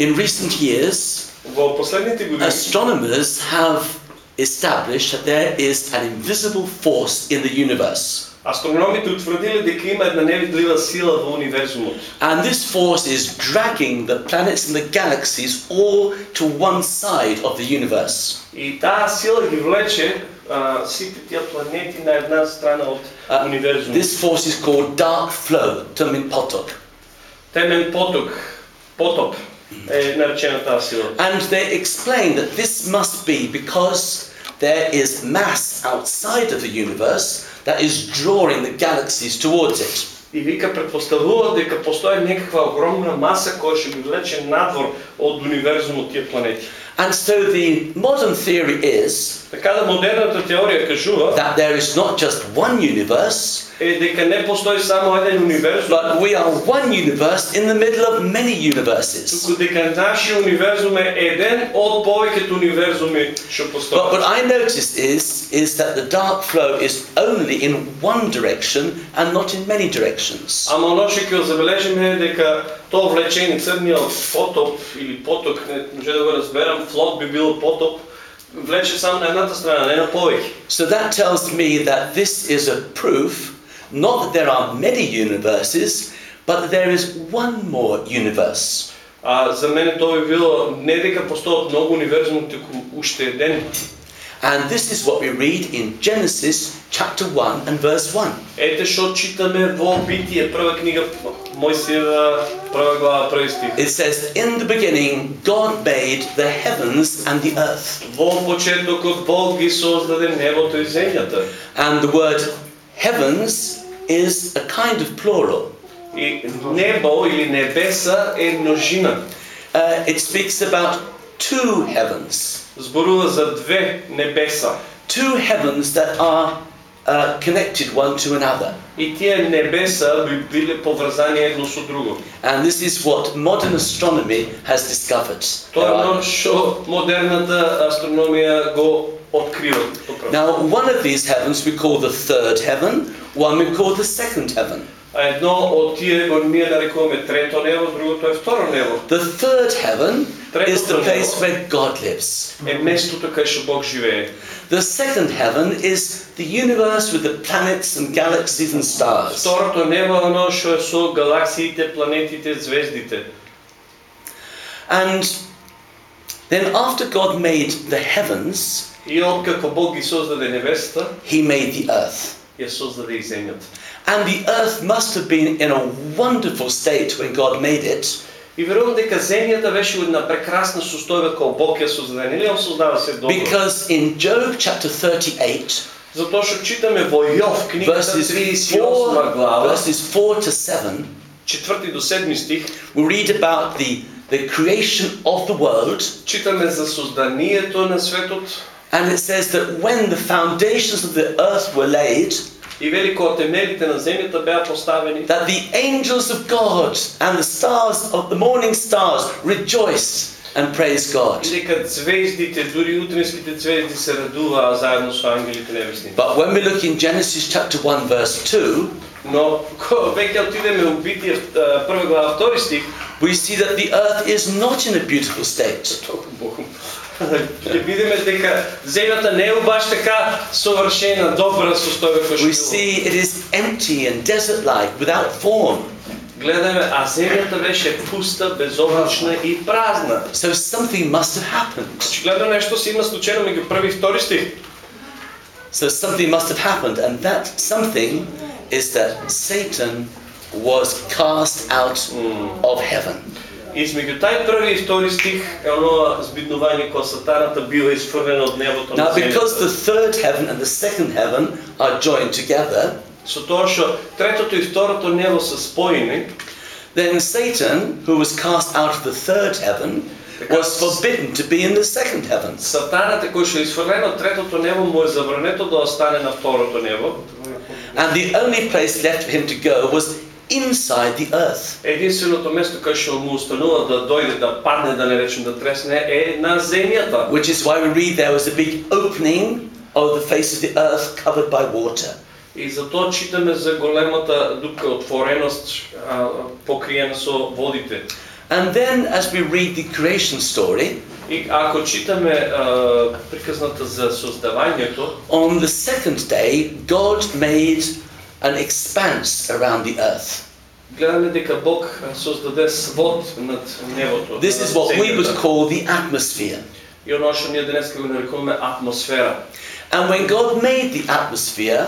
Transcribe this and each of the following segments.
In recent years, Во последните години astronomers have established that there is an invisible force in the universe. астрономите утврдиле дека има една невидлива сила во универзумот. And this force is dragging the planets and the galaxies all to one side of the universe. И таа сила ги влече а, сите тие планети на една страна од Uh, универзумот. this force is called dark flow, termin potok. Темен поток, потоп е наречена таа сила. And they explain that this must be because there is mass outside of the universe that is drawing the galaxies towards it. И вика предпоставува дека постои некаква огромна маса која ќе ги влече надвор од универзумот тие планети. And so the modern theory is Така да модерната теорија кажува that there is not just one universe, е дека не постои само еден универзум, but we are one universe in the middle of many universes. туку дека нашиот универзум е еден од повеќето универзуми што But постојат. what I noticed is, is that the dark flow is only in one direction and not in many directions. Ама оно што ќе го забележиме е дека тоа влечение црниот потоп или поток, не може да го разберам, флот би бил потоп, влече само на едната страна, не на повеќе. So that tells me that this is a proof not that there are many universes, but that there is one more universe. А за мене тоа би било не дека постојат многу универзуми, туку уште еден. And this is what we read in Genesis chapter 1 and verse 1. Ете што читаме во Битие, прва книга Мојсиева, прва глава, први стих. It says, In the beginning, God made the heavens and the earth. Во почетокот Бог ги создаде небото и земјата. And the word heavens is a kind of plural. И небо или небеса е множина. Uh, it speaks about two heavens. Зборува за две небеса. Two heavens that are uh, connected one to another. И тие небеса би биле поврзани едно со друго. And this is what modern astronomy has discovered. Тоа е оно што модерната астрономија го открива. Поправо. Now, one of these heavens we call the third heaven, one we call the second heaven. А едно од тие го ние нарекуваме трето небо, другото е второ небо. The third heaven is the Третото place небо where God lives. е местото кај што Бог живее. The second heaven is the universe with the planets and galaxies and stars. Второто небо е оно што е со галаксиите, планетите, звездите. And then, after God made the heavens, И откако Бог ги создаде небесата, He made the earth. ја создаде и земјата. And the earth must have been in a wonderful state when God made it, И верувам дека земјата беше во една прекрасна состојба кога Бог ја создаде. Нели он создава се добро? because in Job chapter 38, Затоа што читаме во Јов, книгата verses 38 4, глава, verses 4 to 7, четврти до седми стих, we read about the, the creation of the world, читаме за созданието на светот and it says that when the foundations of the earth were laid, и вели кога темелите на земјата беа поставени, that the angels of God and the stars of the morning stars rejoiced and praised God. и дека звездите, дури утринските звезди се радуваа заедно со ангелите небесни. But when we look in Genesis chapter 1 verse 2, Но кога веќе отидеме у Битие а, прва глава втори стих, we see that the earth is not in a beautiful state. толку Богу. Ќе видиме дека земјата не е баш така совршена, добра состојба која што We била. see it is empty and desert-like, without form. Гледаме, а земјата беше пуста, безоблачна и празна. So something must have happened. Очигледно нешто си има случено меѓу први и втори стих. So something must have happened, and that something is that Satan was cast out of heaven. Измеѓу тај први и втори стих е оно збиднување кога сатаната била изфрлена од небото на Now, because the земјата. third heaven and the second heaven are joined together, Со тоа што третото и второто небо се споени, then Satan, who was cast out of the third heaven, was forbidden to be in the second heaven. сатаната кој што е изфрлен од третото небо му е забрането да остане на второто небо. And the only place left for him to go was inside the earth. Единственото место кај што му останува да дојде, да падне, да не речем да тресне, е на земјата. Which is why we read there was a big opening of the face of the earth covered by water. И затоа читаме за големата дупка отвореност а, покриена со водите. And then, as we read the creation story, И ако читаме а, приказната за создавањето, on the second day, God made an expanse around the earth. This is what we would call the atmosphere. And when God made the atmosphere,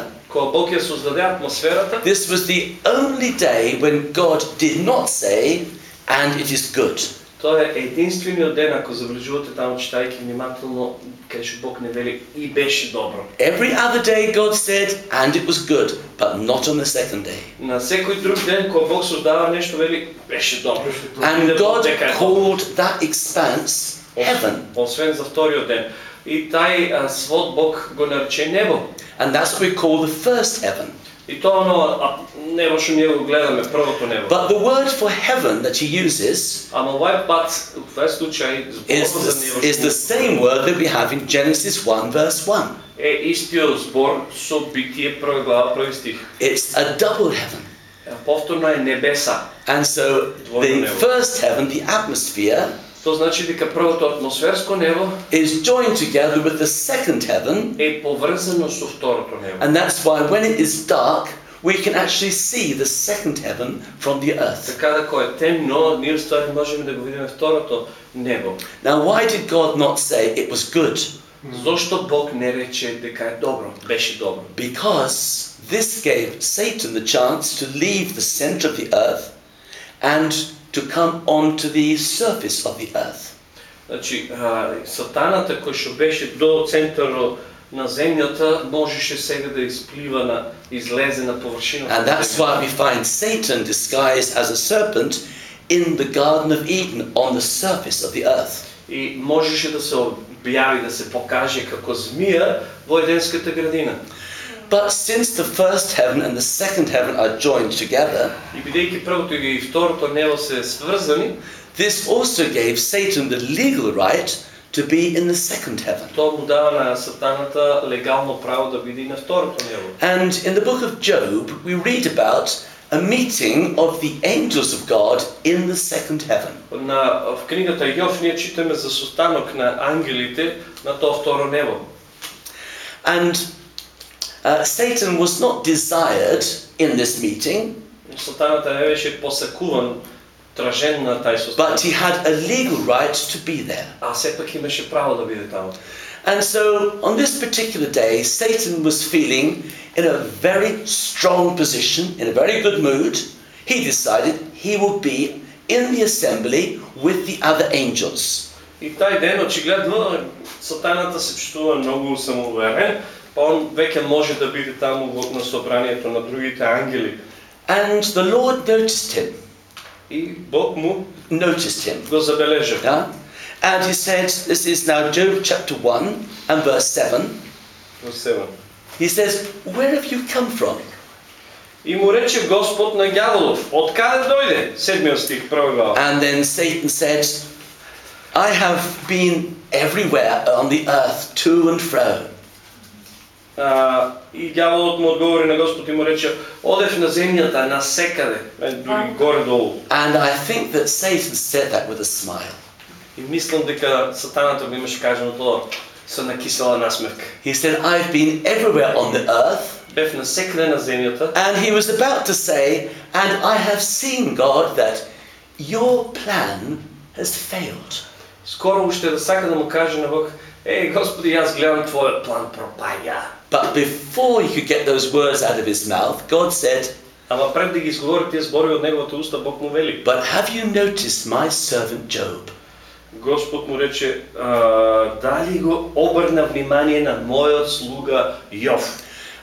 this was the only day when God did not say, and it is good. Тоа е единствениот ден, ако забележувате таму читајќи внимателно, каде што Бог не вели и беше добро. Every other day God said, and it was good, but not on the second day. На секој друг ден, кога Бог создава нешто, вели беше добро. And Иде God called that expanse heaven. Освен за вториот ден. И тај свод Бог го нарече небо. And that's what we call the first heaven. И тоа оно а, небо што ние го гледаме, првото небо. But the word for heaven that he uses Ама овај пат, во овај случај, is зборот за the, небо is the што same word that we have in Genesis 1, verse 1. е истиот збор со битие прва глава, први стих. It's a double heaven. Е, Повторно е небеса. And so the first heaven, the atmosphere, Тоа значи дека првото атмосферско небо is joined together with the second heaven. е поврзано со второто небо. And that's why when it is dark, we can actually see the second heaven from the earth. Така да кога е темно, ние ствари можеме да го видиме второто небо. Now, why did God not say it was good? Зошто Бог не рече дека е добро, беше добро? Because this gave Satan the chance to leave the center of the earth and to come onto the surface of the earth. Значи, а, сатаната кој што беше до центарот на земјата, можеше сега да изплива на излезе на површината. And на that's земјата. why we find Satan disguised as a serpent in the Garden of Eden on the surface of the earth. И можеше да се објави, да се покаже како змија во Еденската градина. But since the first heaven and the second heaven are joined together, И бидејќи првото и второто небо се сврзани, this also gave Satan the legal right to be in the second heaven. тоа му дава на сатаната легално право да биде и на второто небо. And in the book of Job, we read about a meeting of the angels of God in the second heaven. На, в книгата Јов ние читаме за состанок на ангелите на тоа второ небо. And uh, Satan was not desired in this meeting, Сатаната не беше посакуван, тражен на тај состанок, but he had a legal right to be there. а сепак имаше право да биде таму. And so on this particular day, Satan was feeling in a very strong position, in a very good mood. He decided he would be in the assembly with the other angels. И тај ден очигледно сатаната се чувствува многу самоуверен, па он веќе може да биде таму во на собранието на другите ангели. And the Lord noticed him, И Бог му noticed him. го забележа. Yeah? And he said, this is now Job chapter 1 and verse 7. Во Севен. He says, Where have you come from? И му рече Господ на ѓаволов, од каде дојде? Седмиот стих, прва глава. And then Satan said, I have been everywhere on the earth, to and fro. А, и ѓаволот му одговори на Господ и му рече, одев на земјата, на секаде, е, дури горе-долу. And I think that Satan said that with a smile. И мислам дека сатаната го имаше кажано тоа со накисела насмевка. He said, I've been everywhere on the earth. Бев на секаде на земјата And he was about to say, And I have seen, God, that your plan has failed. Скоро уште да сака да му каже на Бог, Еј, Господи, јас гледам Твојот план пропаѓа. But before he could get those words out of his mouth, God said, Ама пред да ги изговори тие зборови од неговото уста, Бог му вели. But have you noticed my servant Job? Господ му рече, а, дали го обрна внимание на мојот слуга Јов?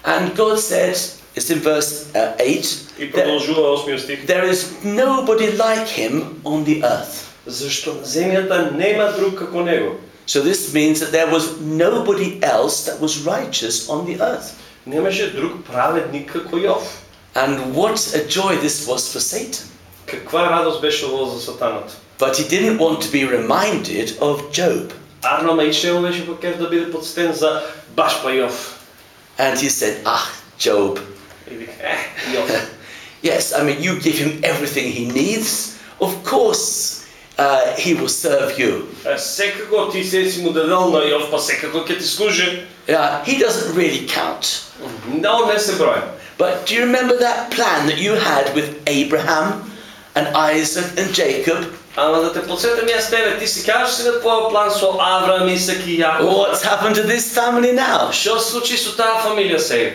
And God said, it's in verse uh, 8, И that продолжува осмиот стих. there is nobody like him on the earth. Зашто на земјата нема друг како него. So this means that there was nobody else that was righteous on the earth. Немаше друг праведник како Јов. And what a joy this was for Satan. Каква радост беше ово за сатаната. But he didn't want to be reminded of Job. Арно ма ише му беше покер да биде подстен за баш па Јов. And he said, Ah, Job, И вика, е, Јов. yes, I mean, you give him everything he needs. Of course, uh, he will serve you. Е, Секако ти се си му дадал на Јов, па секако ќе ти служи. Uh, he doesn't really count. Но не се брои. But do you remember that plan that you had with Abraham and Isaac and Jacob? Ама да те подсетам јас тебе, ти си кажеш си на твојот план со Авраам, Исак и Јаков. What's happened to this family now? Што се случи со таа фамилија сега?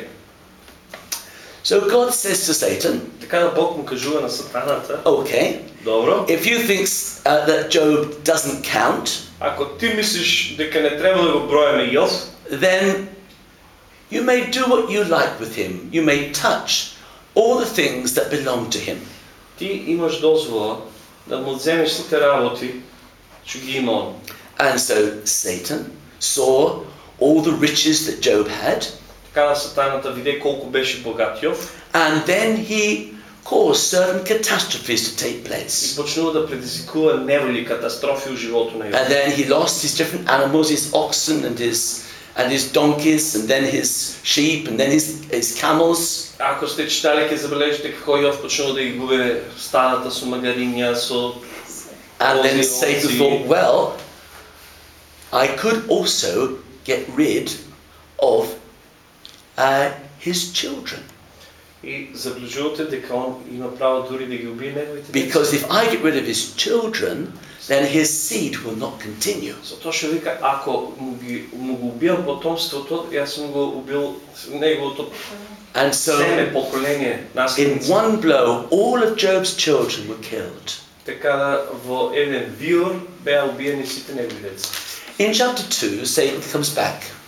So God says to Satan, Така да Бог му кажува на сатаната, okay, добро, if you think uh, that Job doesn't count, ако ти мислиш дека не треба да го броиме Јов, then you may do what you like with him. You may touch all the things that belong to him. ти имаш дозвола да му земеш сите работи, што ги има он. And so Satan saw all the riches that Job had, Така на сатаната виде колку беше богат Јов and then he caused certain catastrophes to take и place. почнува да предизвикува неволи, катастрофи у животот на Јов. And then he lost his different animals, his oxen and his and his donkeys, and then his sheep, and then his, his camels. Ако сте читали, ќе забележите како Јов почнува да ги губи стадата со магариња, со And then Ozzy, Satan Ozzy. thought, well, I could also get rid of uh, his children. и заблужувате дека он има право дури да ги убие неговите деца. Because if I get rid of his children, then his seed will not continue. Затоа што вика, ако му, ги, му го убијам потомството, јас сум го убил неговото And so, семе, поколение, in наследници. one blow, all of Job's children were killed. Така да во еден виор беа убиени сите негови деца. In chapter 2, Satan comes back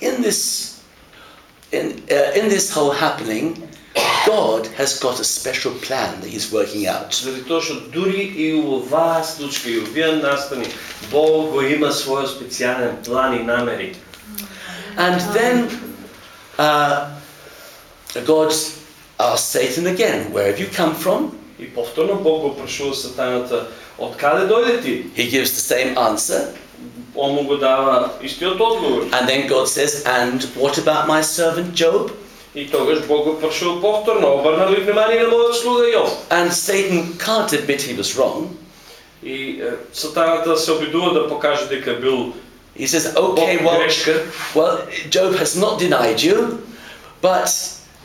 in this, in, uh, in this whole happening, God has got a special plan that He's working out. Заради тоа што дури и у оваа случка и у овие настани Бог го има својот специјален план и намери. And then uh, God asked Satan again, Where have you come from? И повторно Бог го прашува сатаната, од каде дојде ти? He gives the same answer. Он му го дава истиот одговор. And then God says, And what about my servant Job? И тогаш Бог го прашува повторно, обрна ли внимание на мојот слуга Јов? And Satan can't admit he was wrong. И е, сатаната се обидува да покаже дека бил He says, Бог Okay, well, грешка. well, Job has not denied you, but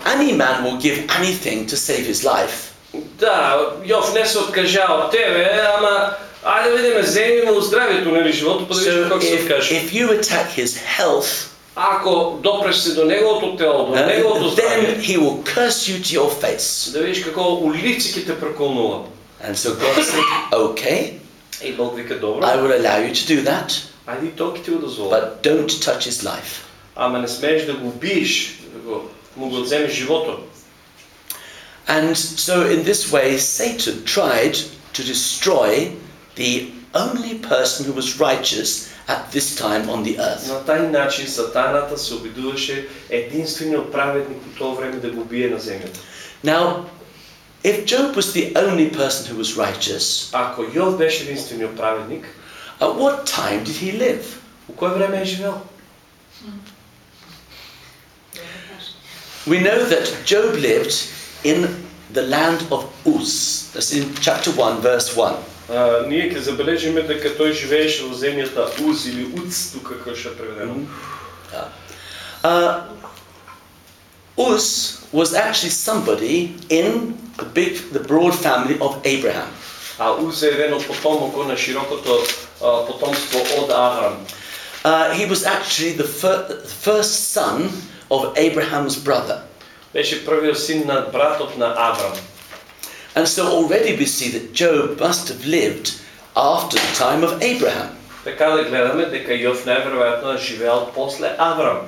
any man will give anything to save his life. Да, Јов не се откажа од тебе, ама ајде да видиме, земи му здравието, нели животот, па да видиш So како се if, откаже. if you attack his health, Ако допреш се до неговото тело, до неговото uh, здравје, then he will curse you to your face. да видиш како улици ќе те проколнува. And so God said, Okay, И Бог вика, добро, I will allow you to do that, ајде и тоа ќе ти го дозволи. but don't touch his life. Ама не смееш да го убиеш, да го, му го одземеш животот. And so, in this way, Satan tried to destroy the only person who was righteous at this time on the earth. На тај начин сатаната се обидуваше единствениот праведник у тоа време да го убие на земјата. Now, if Job was the only person who was righteous, Ако Јов беше единствениот праведник, at what time did he live? у кој време е живеел? We know that Job lived in the land of Uz. That's in chapter 1, verse 1. А, ние ќе забележиме дека тој живееше во земјата Уз или Уц, тука како што е преведено. Uh, Uz was actually somebody in the big, the broad family of Abraham. А Уз е еден од на широкото а, потомство од Аврам. Uh, he was actually the, fir- first son of Abraham's brother. Беше првиот син на братот на Аврам. And so already we see that Job must have lived after the time of Abraham. Така да гледаме дека Јов најверојатно е живеел после Аврам.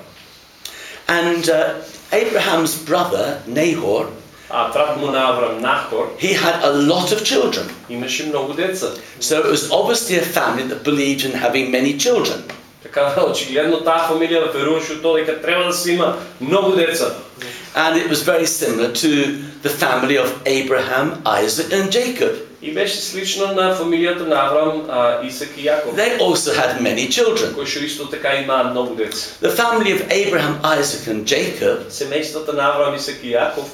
And uh, Abraham's brother, Nahor, а брат му на Аврам Нахор he had a lot of children. имаше много деца. So it was obviously a family that believed in having many children. Така, очигледно таа фамилија веруваше у тоа дека треба да се има многу деца. And it was very similar to the family of Abraham, Isaac, and Jacob. И беше слично на фамилијата на Аврам, а, Исак и Јаков, They also had many children. кои што исто така имаат многу деца. The family of Abraham, Isaac, and Jacob Семејството на Аврам, Исак и Јаков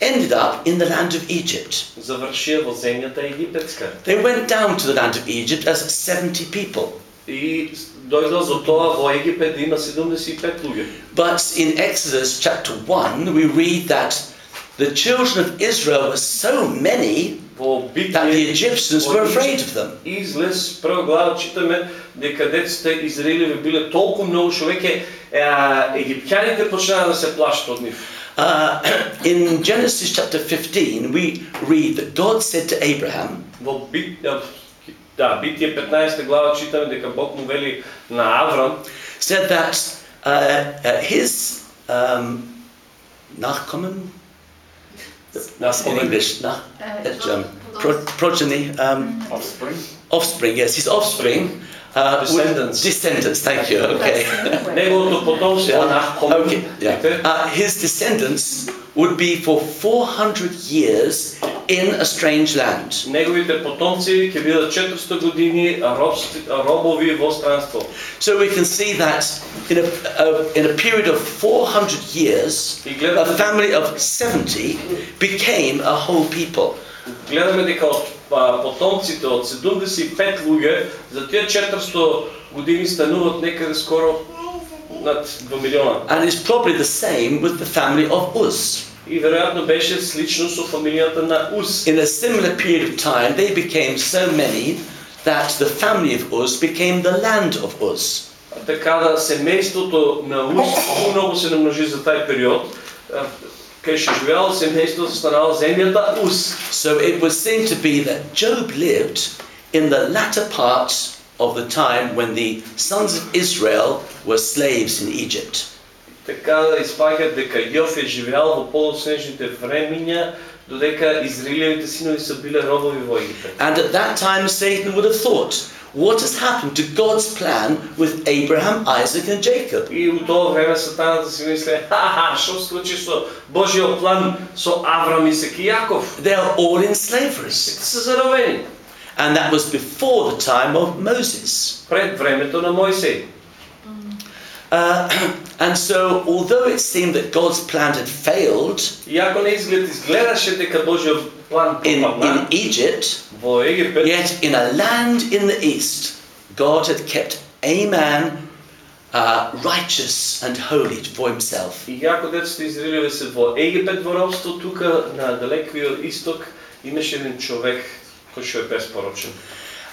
ended up in the land of Egypt. завршија во земјата египетска. They went down to the land of Egypt as 70 people. И дојдоа за тоа во Египет да има 75 луѓе. But in Exodus chapter 1, we read that the children of Israel were so many Во that the Битие Egyptians were afraid of them. Излез прва глава читаме дека децата Израилеви биле толку многу што веќе е, египтяните почнаа да се плашат од нив. Uh, in Genesis chapter 15, we read that God said to Abraham, Во Бит, а, да, Битие 15 глава читаме дека Бог му вели на Аврам said that uh, uh, his um, Nachkommen, what's in English? Nach, that's German. Pro- progeny, um, offspring. offspring, yes, his offspring. Uh, would- Descendants. descendants, thank you, okay. Неговото потомство Yeah. на Okay, yeah. Uh, his descendants would be for 400 years in a strange land. Неговите потомци ќе бидат 400 години робски, робови во странство. So we can see that in a, uh, in a period of 400 years, И гледаме, a family of 70 became a whole people. гледаме дека од а, потомците од 75 луѓе за тие 400 години стануваат некаде скоро над 2 милиона. And it's probably the same with the family of Uz. И веројатно беше слично со фамилијата на Ус. In a similar period of time, they became so many that the family of Uz became the land of Uz. Така да семејството на Ус многу се намножи за тај период. А, Кај што живеало семејството станало земјата Ус. So it would seem to be that Job lived in the latter part of the time when the sons of Israel were slaves in Egypt. Така да испаѓа дека Јов е живеал во полуснежните времиња, додека Израилевите синови се биле робови во Египет. And at that time, Satan would have thought, what has happened to God's plan with Abraham, Isaac, and Jacob? И у тоа време сатаната си мисле, ха-ха, што случи со Божиот план со Аврам, Исак и Јаков? They are all in slavery. Сите се заробени. And that was before the time of Moses. Пред времето на Мојсей. Uh, and so, although it seemed that God's plan had failed Иако на изглед изгледаше дека Божиот план in, пропадна in Egypt, во Египет, yet in a land in the east, God had kept a man uh, righteous and holy for himself. И јако децата Израилеве се во Египет во робство, тука на далекиот исток имаше еден човек кој што е безпорочен.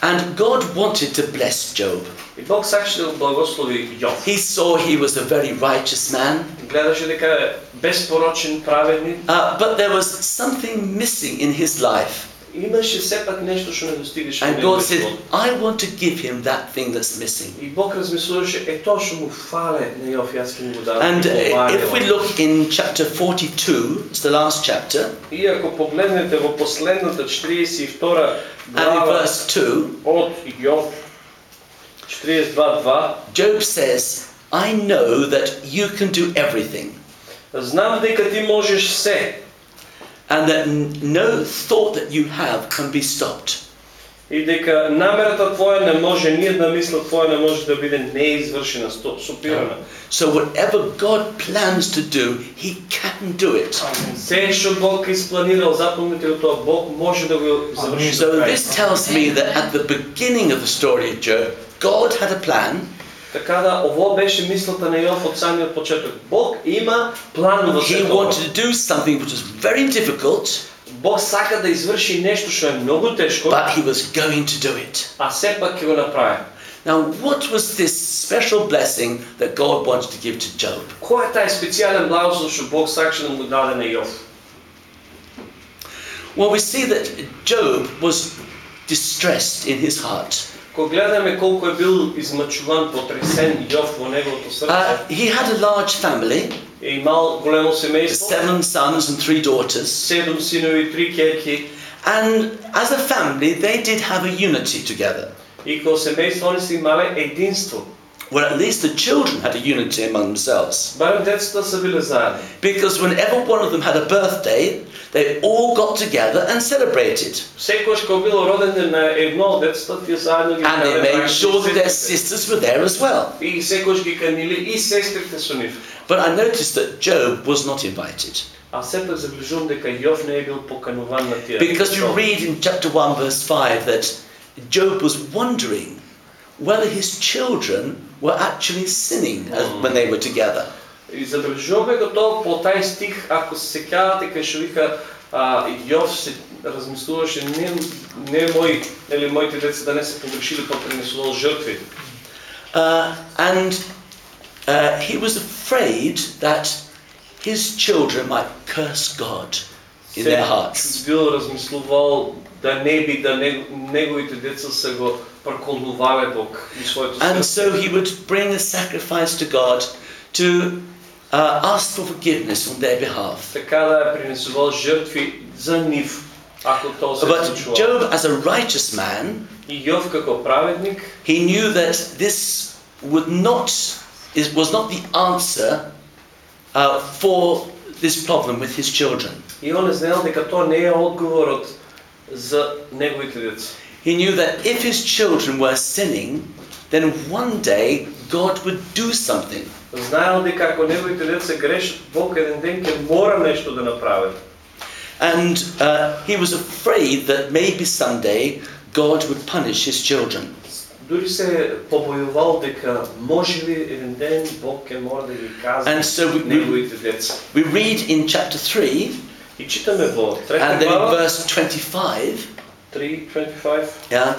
And God wanted to bless Job. И Бог сакаше да го благослови Јов. He saw he was a very righteous man, Гледаше дека е безпорочен, праведник. uh, but there was something missing in his life. Имаше сепак нешто што не достигаше And во God неговиот said, живот. I want to give him that thing that's missing. И Бог размислуваше, е тоа што му фале на Јов, јас ќе му го дадам. And и uh, ова е if we ова. look in chapter 42, it's the last chapter, И ако погледнете во последната 42 and in глава verse 2, од Јов 42.2, Job says, I know that you can do everything, знам дека ти можеш се and that n- no thought that you have can be stopped. и дека намерата твоја не може, ни една мисла твоја не може да биде неизвршена, сто- сопирана. So whatever God plans to do, He can do it. Се што Бог е испланирал, запомнете го тоа, Бог може да го заврши до So крај. this tells me that at the beginning of the story of Job, God had a plan, Така да, ово беше мислата на Јов од самиот почеток. Бог има план во He сето ова. wanted to do something which was very difficult, Бог сака да изврши нешто што е многу тешко, but He was going to do it. а сепак ќе го направи. Now, what was this special blessing that God wanted to give to Job? Кој е тај специјален благослов што Бог сакаше да му даде на Јов? Well, we see that Job was distressed in his heart. Кога гледаме колко е бил измъчуван, потресен Йов во неговото срце, Uh, he had a large family, е имал големо семейство, seven sons and three daughters. седем синови, три керки, And as a family, they did have a unity together. и као семейство они си имале единство. Well, at least the children had a unity among themselves. Барем децата са биле заедно. Because whenever one of them had a birthday, they all got together and celebrated. Секојаш кога било роден ден на едно од децата, тие заедно ги And they канеле made sure that their браќите. sisters were there as well. И секојаш ги канили и сестрите со нив. But I noticed that Job was not invited. А сепак заближувам дека Јов не е бил покануван на тие. Because you песови. read in chapter 1, verse 5, that Job was wondering whether his children were actually sinning as, when they were together. И забележуваме го тоа по тај стих, ако се сеќавате кај што вика а, Јов се размислуваше не, не мои, или моите деца да не се погрешили па принесувал жртви. Uh, and uh, he was afraid that his children might curse God in their hearts. Бил размислувал да не би да не, неговите деца се го проколнувале Бог и своето And срце. so he would bring a sacrifice to God to uh, ask for forgiveness on their behalf. Така да е принесувал жртви за нив, ако тоа се But случува. Job, as a righteous man, И Јов како праведник, he knew that this would not is, was not the answer uh, for this problem with his children. и он е знаел дека тоа не е одговорот за неговите деца. He knew that if his children were sinning, then one day God would do something. Знаел дека ако неговите деца грешат, Бог еден ден ќе мора нешто да направи. And uh, he was afraid that maybe someday God would punish his children. Дури се побојувал дека може ли еден ден Бог ќе мора да ги казва And so we- неговите деца. We read in chapter 3 И читаме во трета and then in глава, verse 25, 3.25, yeah,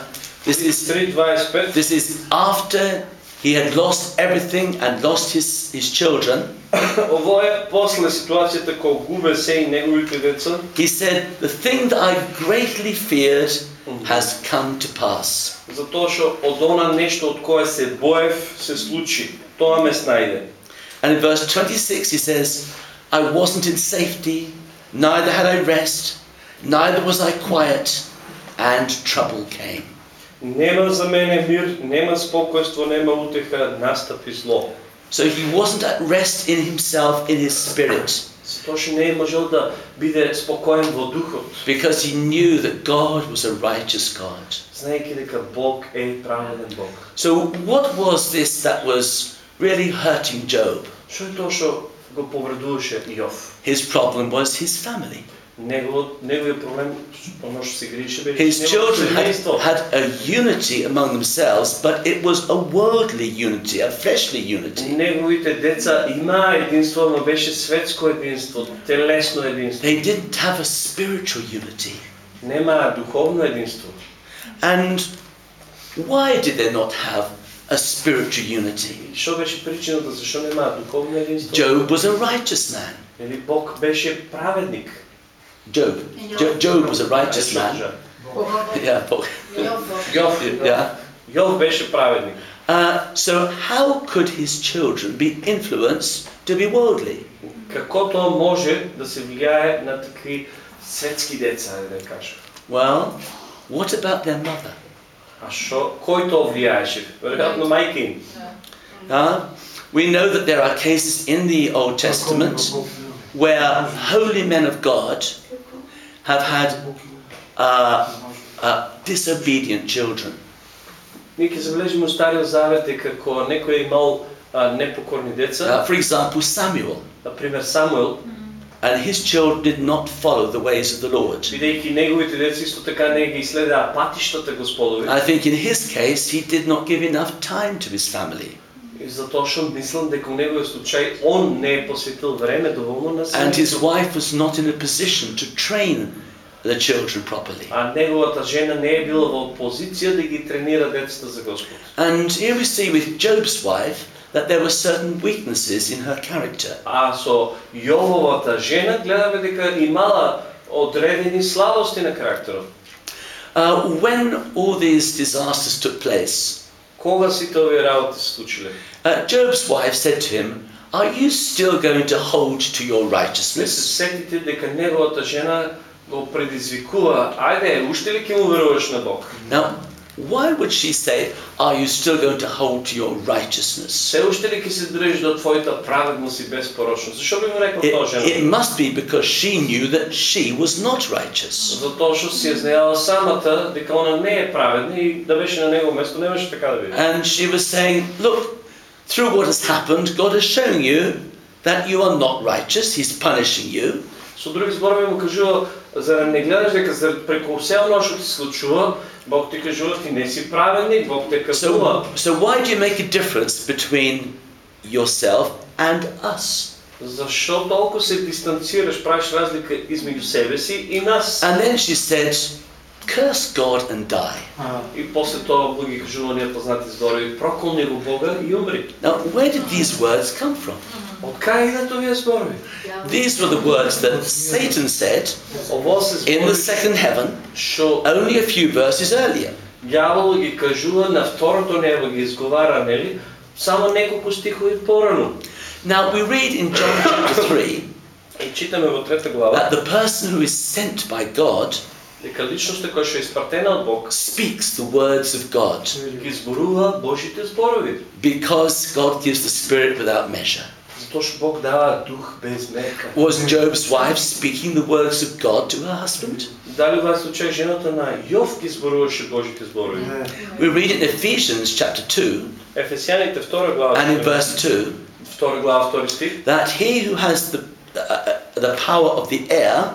this is 3.25, This is after he had lost everything and lost his, his children. ово е после ситуацијата кога губе се и неговите деца, He said, The thing that I greatly feared has come to pass. затоа што од она нешто од кое се боев се случи. Тоа ме снајде. And in verse 26 he says, I wasn't in safety, neither had I rest, neither was I quiet, and trouble came. Нема за мене мир, нема спокојство, нема утеха, настапи зло. So he wasn't at rest in himself, in his spirit, Затоа што не е можел да биде спокоен во духот, because he knew that God was a righteous God. знаејќи дека Бог е праведен Бог. So, what was this that was really hurting Job? Што е тоа што го повредуваше Јов? His problem was his family. His children had, had, a unity among themselves, but it was a worldly unity, a fleshly unity. They didn't have a spiritual unity. And why did they not have a spiritual unity? Job was a righteous man. Или Бог беше праведник. Job. Jo- Job was a righteous man. Yeah, Paul. Јов, yeah. Јов беше праведник. Uh, so how could his children be influenced to be worldly? Како тоа може да се влијае на такви светски деца, ајде да кажем? Well, what about their mother? А што, кој тоа влијаеше? Веројатно мајка им. Uh, we know that there are cases in the Old Testament where holy men of God have had uh, uh, disobedient children. Ние ќе забележиме у Стариот Завет дека кога некој е имал а, непокорни Uh, деца, for example, Samuel например Самуил, and his children did not follow the ways of the Lord. бидејќи неговите деца исто така не ги следеа патиштата Господови, I think in his case, he did not give enough time to his family. и затоа што мислам дека у неговиот случај он не е посветил време доволно на And his семејството. wife was not in a position to train the children properly. А неговата жена не е била во позиција да ги тренира децата за Господ. And here we see with Job's wife that there were certain weaknesses in her character. А со Јововата жена гледаме дека имала одредени слабости на карактерот. Uh, when all these disasters took place, Кога сите овие работи се случиле? uh, Job's wife said to him, Are you still going to hold to your Не се righteousness? сетите дека неговата жена го предизвикува, ајде, уште ли ќе му веруваш на Бог? Now, why would she say, Are you still going to hold to your righteousness? Се уште ли ќе се држиш до твојата праведност и безпорочност? Зашо би му рекол It, тоа it жена? must be because she knew that she was not righteous. Затоа што си ја знаела самата дека она не е праведна и да беше на негово место не беше така да биде. And she was saying, Look, through what has happened, God has shown you that you are not righteous. He's punishing you. Со други зборови му кажува, за да не гледаш дека за преку се оно што ти се случува, Бог ти кажува ти не си праведник, Бог те казува. So, so why do you make a difference between yourself and us? Зашо толку се дистанцираш, правиш разлика измеѓу себе си и нас? And then she said, Curse God and die. И после тоа Бог ги кажува оние познати зборови, проколни го Бога и умри. Now, where did these words come from? Од кај идат овие зборови? These were the words that Satan said Ово се in the зборови second heaven што only a few verses earlier. Дјавол ги кажува на второто небо ги изговара, нели? Само неколку стихови порано. Now, we read in John chapter 3 И читаме во трета глава that the person who is sent by God дека личноста која што е испратена од Бог speaks the words of God ги зборува Божите зборови. because God gives the Spirit without measure. Затоа што Бог дава дух без мерка. Was Job's wife speaking the words of God to her husband? Дали во случај жената на Јов ги зборуваше Божите зборови? We read it in Ephesians chapter 2 Ефесијаните втора глава, and in verse 2 втора глава, втори стих. that he who has the, uh, the power of the air,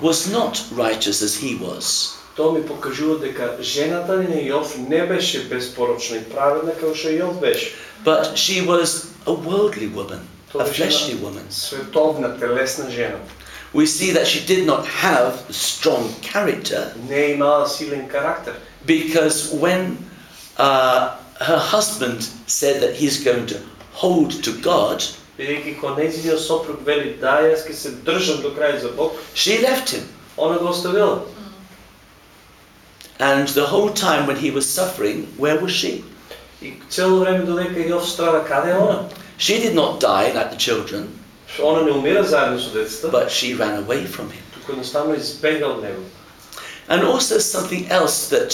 was not righteous as he was. Тоа ми покажува дека жената на Јов не беше безпорочна и праведна како што Јов беше. But she was a worldly woman, Тоа a беше fleshly една woman. Световна телесна жена. We see that she did not have strong character Не имала силен карактер. because when uh, her husband said that he's going to hold to God, Бидејќи кога нејзиниот сопруг вели да, јас ќе се држам до крај за Бог, she left him. она го оставила. And the whole time when he was suffering, where was she? И цело време додека Јов страда, каде е она? She did not die like the children, Она не умира заедно со децата, but she ran away from him. туку едноставно избега од него. And also something else that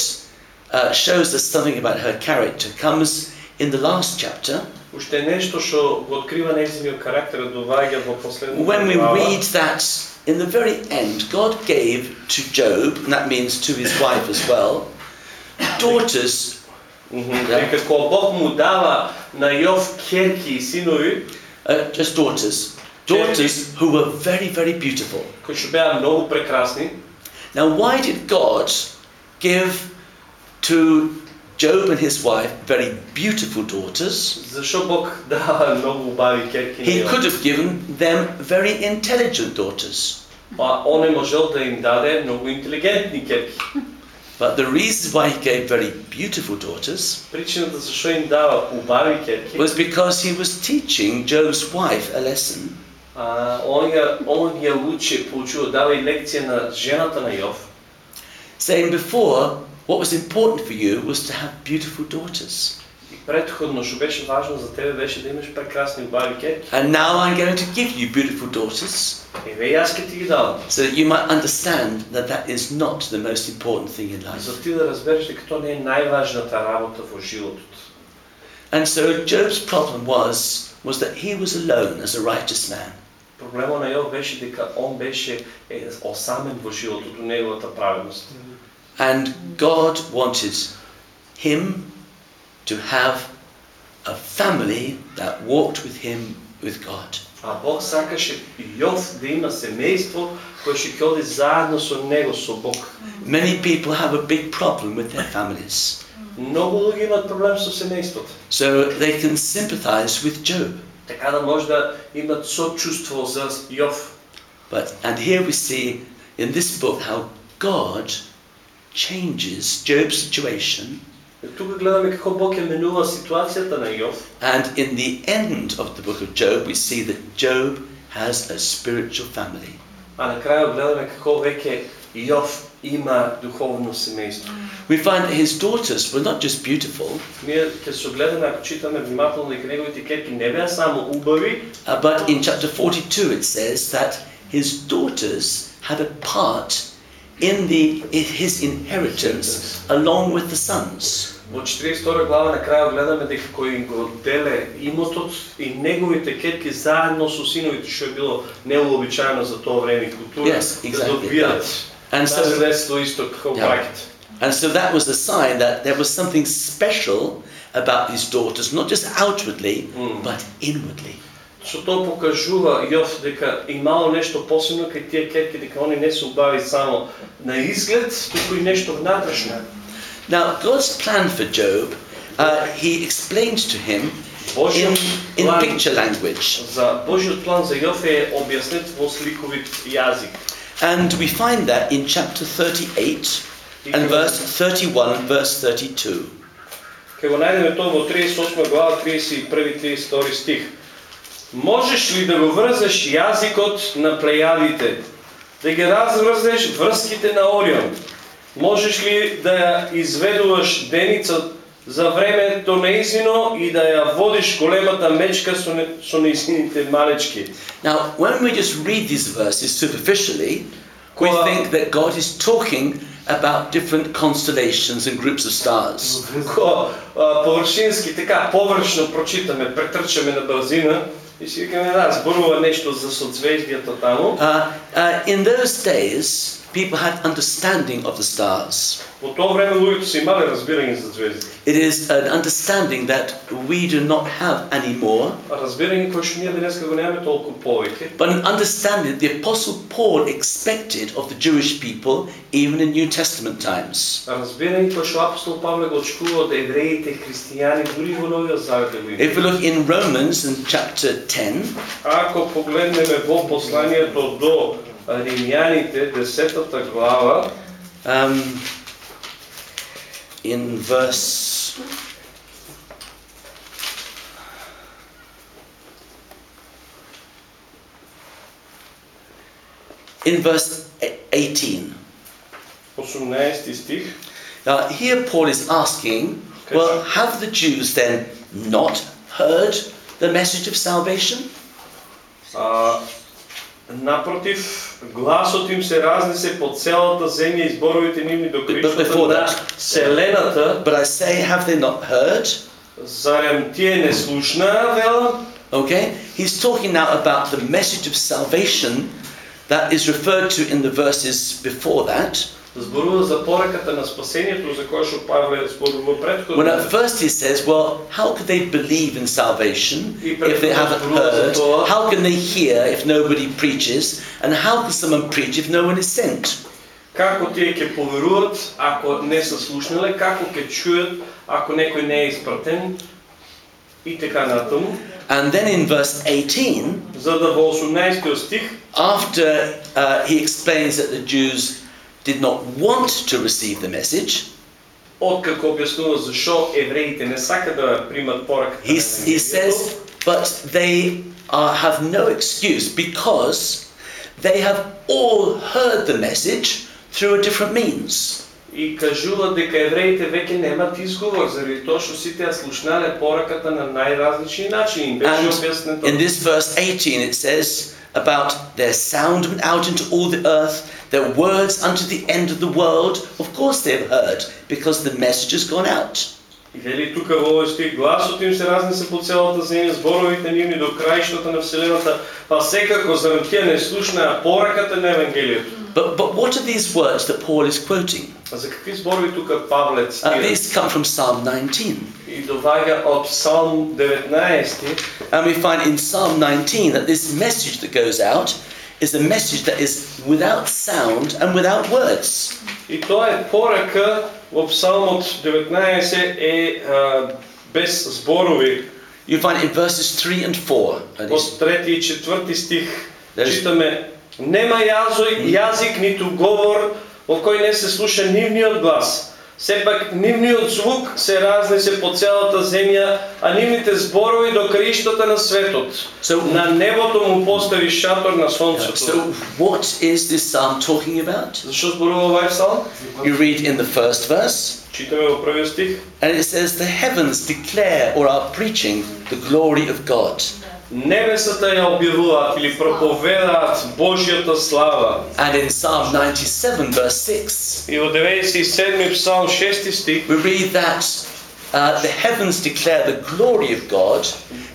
uh, shows us something about her character comes in the last chapter Уште нешто што го открива нејзиниот карактер доаѓа во последната when we глава. read that in the very end God gave to Job, and that means to his wife as well, daughters Мгм, Дека кога Бог му дава на Јов керки и синови, uh, just daughters, daughters who were very, very beautiful. кои што беа многу прекрасни, Now, why did God give to Job and his wife very beautiful daughters. He could have given them very intelligent daughters. But the reason why he gave very beautiful daughters was because he was teaching Job's wife a lesson. Saying before, what was important for you was to have beautiful daughters. И предходно што беше важно за тебе беше да имаш прекрасни убави керки. And now I'm going to give you beautiful daughters Еве јас ќе ти ги давам. so that you might understand that that is not the most important thing in life. За ти да разбереш дека тоа не е најважната работа во животот. And so Job's problem was was that he was alone as a righteous man. Проблемот на Јов беше дека он беше е, осамен во животот, у неговата праведност. And God wanted him to have a family that walked with him with God. А Бог сакаше Јов да има семејство кое ќе ќе оди заедно со него, со Бог. Many people have a big problem with their families. Много луѓе имат проблем со семејството. So they can sympathize with Job. Така да може да имат сочувство за Јов. But and here we see in this book how God changes Job's situation И тука гледаме како Бог ја менува ситуацијата на Јов. and in the end of the book of Job we see that Job has a spiritual family. А на крајот гледаме како веќе Јов има духовно семејство. We find that his daughters were not just beautiful, Ние ќе се огледаме ако читаме внимателно дека неговите ќерки не беа само убави, uh, but in chapter 42 it says that his daughters had a part in the in his inheritance along with the sons. Во 42 глава на крајот гледаме дека кој го деле имотот и неговите кетки заедно со синовите, што е било неуобичаено за тоа време и култура, Yes, да exactly. добијат And so наследство исто како Yeah. браќите. And so that was a sign that there was something special about his daughters, not just outwardly, Mm. but inwardly. Со тоа покажува Јов дека имало нешто посебно кај тие кетки, дека они не се убави само на изглед, туку и нешто внатрешно. Now, God's plan for Job, uh, he explained to him in, Божиот in picture language. за Божиот план за Јов е објаснет во сликовит јазик. And we find that in chapter 38 and verse 31, verse 32. Ке го најдеме тоа во 38 глава 31 32 стих. Можеш ли да го врзеш јазикот на плејадите? Да ги разврзнеш врските на Орион? Можеш ли да ја изведуваш деницот за времето неизино и да ја водиш големата мечка со, не, со неизините малечки? Now, when we just read these verses superficially, we think that God is talking about different constellations and groups of stars. Површински така површно прочитаме, претрчаме на брзина и си викаме да, зборува нешто за соцвездијата таму. Uh, uh, in those days, people had understanding of the stars. Во тоа време луѓето се имале разбирање за звезди. It is an understanding that we do not have anymore, Разбирање кое што ние денеска го немаме толку повеќе, but an understanding the Apostle Paul expected of the Jewish people even in New Testament times. разбирање кое што апостол Павле го очкува од евреите христијани дури во Новиот Завет го има. If we look in Romans in chapter 10, Ако погледнеме во посланието до Римјаните, 10 глава, um, in verse in verse 18 18 стих, now here paul is asking well have the jews then not heard the message of salvation А, напротив, гласот им се разнесе по целата земја и зборовите нивни до кришната before на that. Вселената. but i say have they not heard Зарем тие не слушнаа, велам? Okay? He's talking now about the message of salvation that is referred to in the verses before that. Зборува за пораката на спасението, за која што Павле зборува претходно. When at first he says, well, how could they believe in salvation И if they haven't предпоставува за heard? тоа. How can they hear if nobody preaches? And how can someone preach if no one is sent? Како тие ќе поверуваат ако не се слушнале, како ќе чујат ако некој не е испратен и така натаму. And then in verse 18, За да во 18 стих, after uh, he explains that the Jews did not want to receive the message, откако објаснува зашо евреите не сака да примат пораката he, на he Евангелието, says, but they are, have no excuse because they have all heard the message through a different means. И кажува дека евреите веќе немат изговор заради тоа што сите ја слушнале пораката на најразлични начини. Им Беше And објаснето. in this verse 18, it says about their sound went out into all the earth, their words unto the end of the world. Of course, they've heard because the message has gone out. И вели тука во овој стих гласот им се разнесе по целата земја, зборовите нивни до краиштата на вселената, па секако зарем тие не слушнаа пораката на Евангелието. But, but what are these words that Paul is quoting? А за какви зборови тука Павле Uh, цитира? these come from Psalm 19. И доваѓа од Псалм 19 And we find in Psalm 19 that this message that goes out is a message that is without sound and without words. И тоа е порака во Псалмот 19 е без зборови. You find it in verses 3 and 4. And Од it's- трети и четврти стих читаме Нема јазој, јазик ниту говор во кој не се слуша нивниот глас. Сепак нивниот звук се разнесе по целата земја, а нивните зборови до краиштата на светот. So- на небото му постави шатор на сонцето. So, what is this psalm talking about? Зашо зборува овај псалм? You read in the first verse, Читаме во првиот стих. and it says, The heavens declare or are preaching the glory of God. Небесата ја објавуваат или проповедаат Божјата слава. And in Psalm 97, verse 6, И во 97 псалм 6 стих we read that uh, the heavens declare the glory of God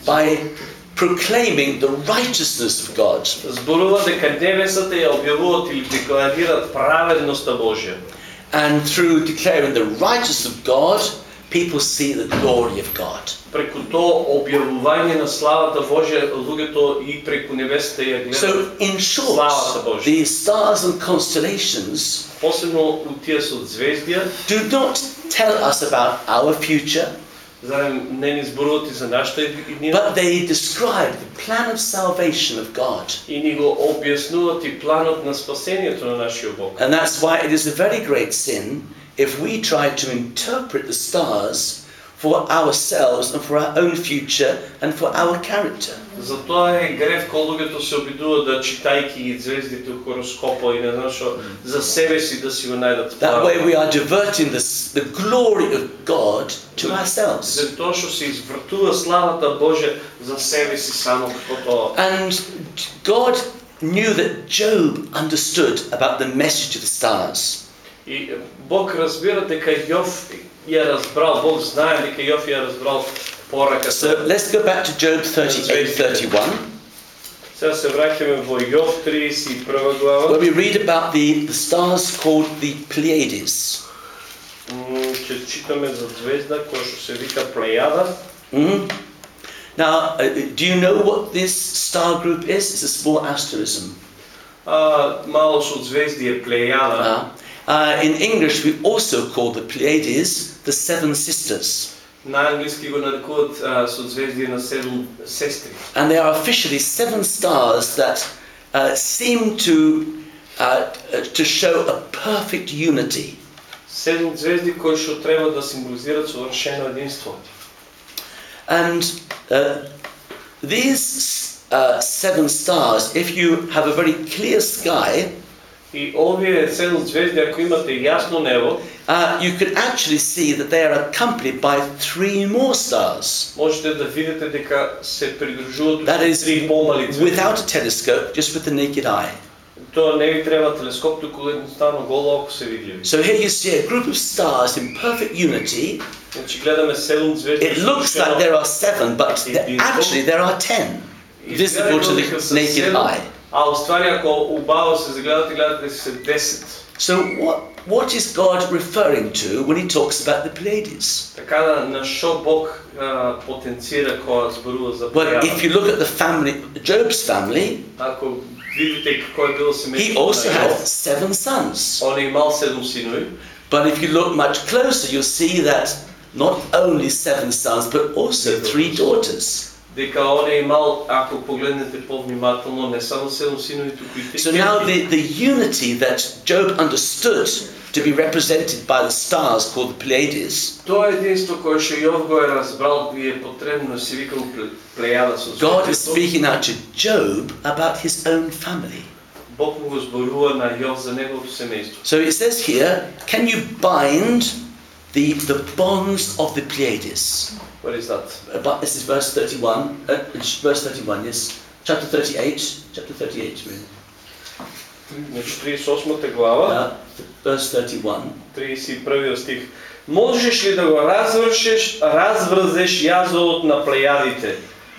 by proclaiming the righteousness of God. зборува дека небесата ја објавуваат или декларираат праведноста Божја. And through declaring the righteousness of God, people see the glory of God. Преку тоа објавување на славата Божја, луѓето и преку небесата ја гледаат. So, in short, Славата Божја. the stars and constellations Посебно у тие со звездија, do not tell us about our future, зарем не ни зборуваат и за нашата иднина, but they describe the plan of salvation of God. и ни го објаснуваат и планот на спасението на нашиот Бог. And that's why it is a very great sin if we try to interpret the stars for ourselves and for our own future and for our character. Затоа е грев кога луѓето се обидуваат да читајќи ги звездите у хороскопа и не знам што за себе си да си го најдат That way планот. we are diverting the, the glory of God to ourselves. За тоа што се извртува славата Божја за себе си само како тоа. And God knew that Job understood about the message of the stars. И Бог разбира дека Јов ја разбрал, Бог знае дека Јов ја разбрал пораката. So let's go back to Job 38 31, Сега се враќаме во Јов 31 where глава. we read about the, the stars called the Pleiades. М, Ќе читаме за звезда која што се вика Плејада. Mhm. Now, uh, do you know what this star group is? It's a small asterism. А, мало со звезди е Плејада. Uh, uh, in English, we also call the Pleiades the Seven Sisters. На англиски го нарекуваат а, со звезди на седум сестри. And they are officially seven stars that uh, seem to, uh, uh, to show a perfect unity. Седум звезди кои што треба да символизираат совршено единство. And uh, these uh, seven stars, if you have a very clear sky, И овие седум звезди, ако имате јасно небо, uh, you can actually see that they are accompanied by three more stars. можете да видите дека се придружуваат That уште is три помали звезди. without a telescope, just with the naked eye. Тоа не ви треба телескоп, туку едноставно голо око се видливи. So here you see a group of stars in perfect unity. Значи гледаме седум звезди. It looks like there are seven, but there- actually there are ten, visible to the naked eye. А уствари ако убаво се загледате, гледате се 10. So what, what is God referring to when he talks about the Pleiades? Така да на шо Бог а, потенцира кога зборува за Well, if Плејада. you look at the family, Job's family, Ако видите какво е било he семејството also на had Јов, seven sons. он е имал седум синови, But if you look much closer, you'll see that not only seven sons, but also three daughters. дека он е имал, ако погледнете по-внимателно, не само седум синови, туку и три So now ќерки. the, the unity that Job understood to be represented by the stars called the Pleiades, Тоа единство кое што Јов го е разбрал и е потребно се викал Пле- Плејада со God is звездето. speaking now to Job about his own family. Бог му го зборува на Јов за неговото семејство. So it says here, can you bind the, the bonds of the Pleiades? What is that? Uh, But this is verse 31, uh, it's verse 31, yes. Chapter 38, chapter 38, really. Значи 38 глава, Uh, verse 31. 31 стих. Можеш ли да го развршеш, разврзеш јазовот на плејадите?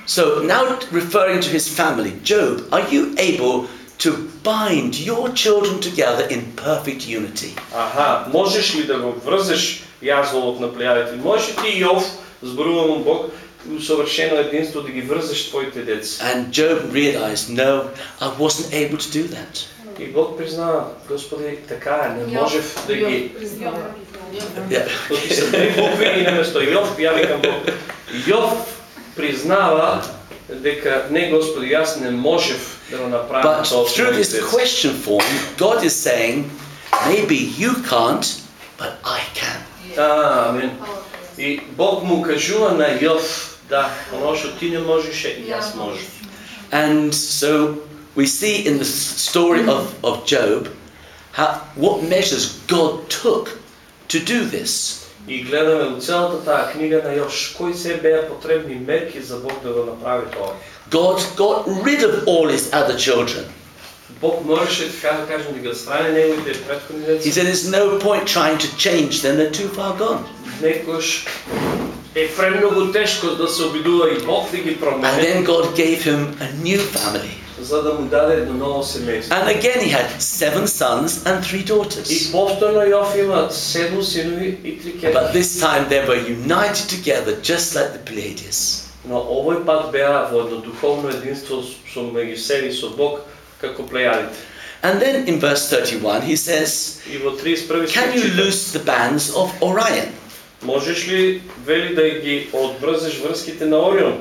So now referring to his family, Job, are you able to bind your children together in perfect unity? Аха, можеш ли да го врзеш јазовот на плејадите? Можеш ли ти Јов, зборува му Бог, у совршено единство да ги врзеш твоите деца? And Job realized, no, I wasn't able to do that. И Бог признава, Господи, така е, не можев да ги... Yeah. Тут са три букви и наместо Йов, ја викам Бог. Йов признава дека не Господи, јас не можев да го направам But тоа through this дец. question form, God is saying, maybe you can't, but I can. А, амен. И Бог му кажува на Јов, да, оно што ти не можеше, и јас можев. And so we see in the s- story of, of Job how, what measures God took to do this. И гледаме у целата таа книга на Још, кои се беа потребни мерки за Бог да го направи тоа. God got rid of all his other children. Бог можеше така да кажем да ги отстрани неговите предходни He деца. said there's no point trying to change them, they're too far gone. Некош е премногу тешко да се обидува и Бог да ги And промени, then God gave him a new family. за да му даде едно ново семејство. And again he had seven sons and three И daughters. повторно Јов има седмо синови и три But ќерки. this time they were united together just like the Pleiades. Но овој пат беа во едно духовно единство со меѓу себе и со Бог, како плејадите. And then in verse 31 he says, И во 31 Can you стих чита, loose the bands of Orion? можеш ли, вели, да ги одврзеш врските на Орион?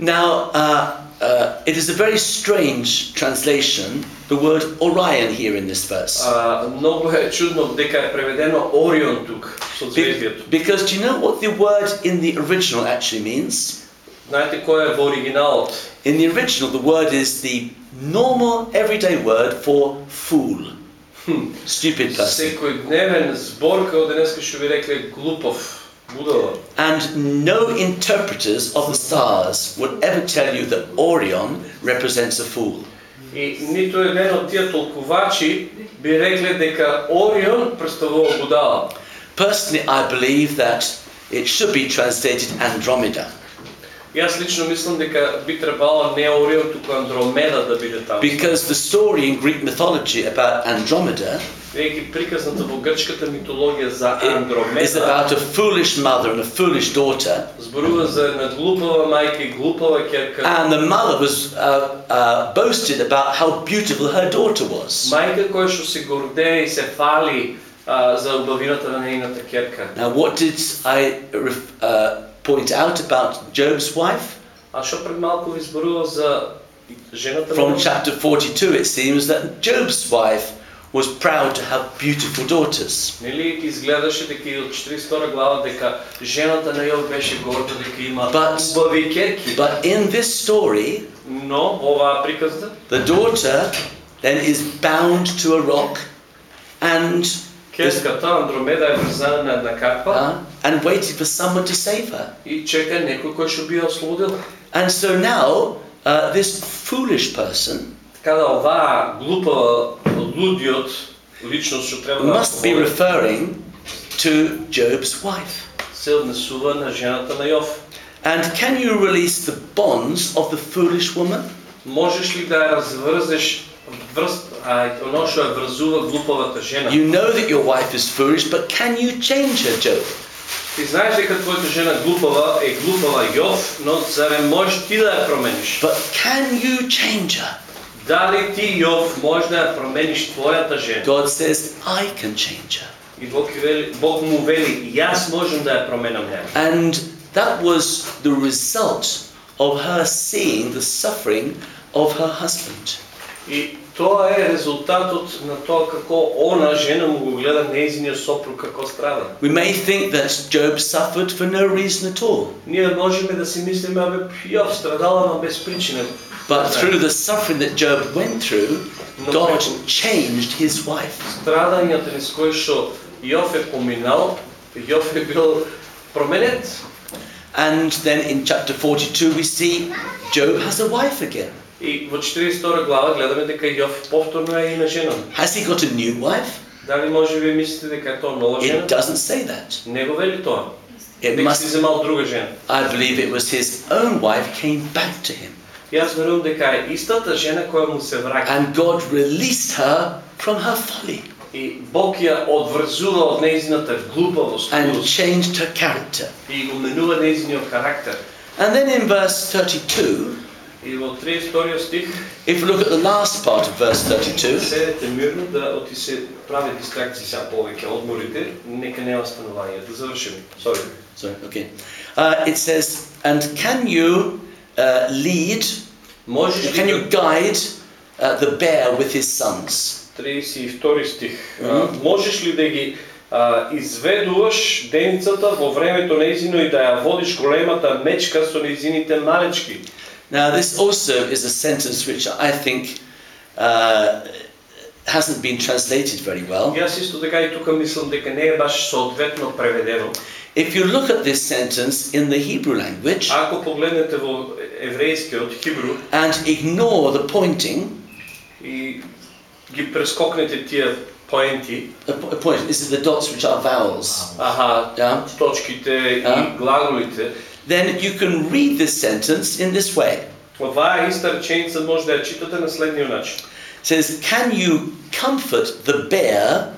Now, uh, uh, it is a very strange translation, the word Orion here in this verse. А, многу е чудно дека е преведено Орион тук, со Be- звездието. because do you know what the word in the original actually means? Знаете кој е во оригиналот? In the original, the word is the normal, everyday word for fool, Хм. stupid person. Секојдневен збор, као денеска што ви рекле глупов, будала. And no interpreters of the stars would ever tell you that Orion represents a fool. И ниту еден од тие толкувачи би рекле дека Орион представува будала. Personally, I believe that it should be translated Andromeda. Јас лично мислам дека би требало не Орион, туку Андромеда да биде таму. Because the story in Greek mythology about Andromeda Веќе приказната во грчката митологија за is Андромеда about a foolish mother and a foolish daughter. зборува за една глупава мајка и глупава ќерка. And the mother was uh, uh, boasted about how beautiful her daughter was. Мајка која што се гордее и се фали а, за убавината на нејната ќерка. Now, what did I ref- uh, point out about Job's wife? А што пред малку ви зборува за жената From на chapter 42, it seems that Job's wife was proud to have beautiful daughters. Нели изгледаше дека и од 42 глава дека жената на Јов беше горда дека има But- убави ќерки. But in this story, Но во оваа приказна the daughter then is bound to a rock and ќерката Андромеда е врзана на една карпа uh, and waiting for someone to save her. и чека некој кој што би ја ослободил. And so now, uh, this foolish person Така да оваа глупава лудиот личност што треба да must be ослободи, referring to Job's wife. се однесува на жената на Јов. And can you release the bonds of the foolish woman? Можеш ли да ја разврзеш врз, а, оно што ја врзува глупавата жена? You know that your wife is foolish, but can you change her, Job? Ти знаеш дека твојата жена глупава е глупава Јов, но зарем можеш ти да ја промениш? But can you change her? Дали ти Јов можеш да ја промениш твојата жена? God says, I can change her. И Бог, ќе вели, Бог му вели, јас можам да ја променам неа. And that was the result of her seeing the suffering of her husband. И тоа е резултатот на тоа како она жена му го гледа нејзиниот сопруг како страда. We may think that Job suffered for no reason at all, Ние можеме да си мислиме, абе, Јов страдала, ама без причина. but through the suffering that Job went through, God changed his wife. страдањата низ кои што Јов е поминал, Јов е бил променет. And then in chapter 42, we see Job has a wife again. И во 42 глава гледаме дека Јов повторно е има жена. Has he got a new wife? Дали може би мислите дека е тоа нова жена? It doesn't say that. Не го вели тоа. It Дека си must, земал друга жена. I believe it was his own wife came back to him. Јас верувам дека е истата жена која му се враќа. And God released her from her folly И Бог ја одврзува од нејзината глупавост and лудост, changed her character. и го менува нејзиниот карактер. And then in verse 32, И во 32 стих, If you look at the last part of verse 32, седете мирно да оти се дистракции сега повеќе, одморите, нека нема станување. Да завршим. Sorry. sorry, okay. Uh, it says, and can you uh, lead, Можеш can you guide uh, the bear with his sons? 32 стих. Можеш ли да ги а, изведуваш деницата во времето неизино и да ја водиш големата мечка со неизините малечки? Now, this also is a sentence which I think uh, hasn't been translated very well. Јас исто така и тука мислам дека не е баш соодветно преведено. If you look at this sentence in the Hebrew language Ако погледнете во еврејскиот хибру and ignore the pointing, и ги прескокнете тие поенти, a po- a point, this is the dots which are vowels, аха, Yeah. точките и Yeah. глаголите, then you can read this sentence in this way. оваа иста реченица може да ја читате на следниот начин. It says, Can you comfort the bear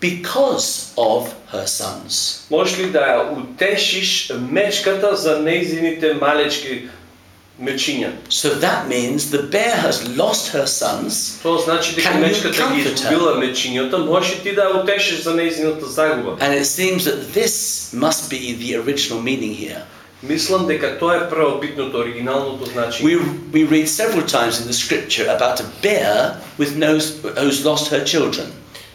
because of her sons? Можеш ли да ја утешиш мечката за неизините малечки мечиња? So that means the bear has lost her sons, Тоа значи дека Can you мечката ги comfort her? изгубила мечињата, можеш и ти да ја утешиш за неизината загуба. and it seems that this must be the original meaning here. Мислам дека тоа е првобитното, оригиналното значење. We, we read several times in the scripture about a bear with no, who's lost her children.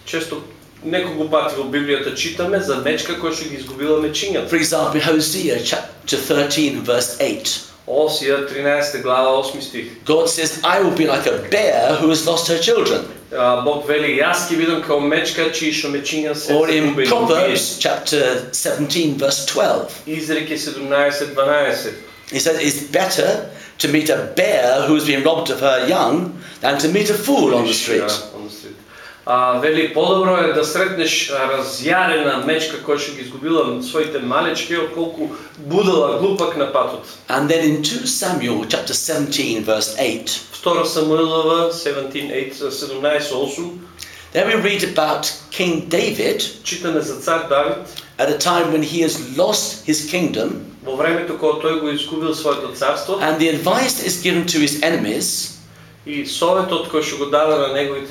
Често неколку пати во Библијата читаме за мечка која што ги изгубила мечињата. For example, Hosea chapter 13 and verse 8. Осија 13 глава 8 стих. God says, I will be like a bear who has lost her children. А, Бог вели јас ќе бидам како мечка чии што мечиња се Or in загубени. Proverbs chapter 17 verse 12. Изреки 17:12. He said, It's better to meet a bear who has been robbed of her young than to meet a fool on the street. Yeah, on the street. А, вели подобро е да сретнеш а, разјарена мечка која што ги изгубила своите малечки отколку будала глупак на патот. And then in 2 Samuel chapter 17 verse 8, Втора Самуилова 17:8 17:8 there we read about King David читаме за цар Давид at a time when he has lost his kingdom, во времето кога тој го изгубил своето царство and the advice that is given to his enemies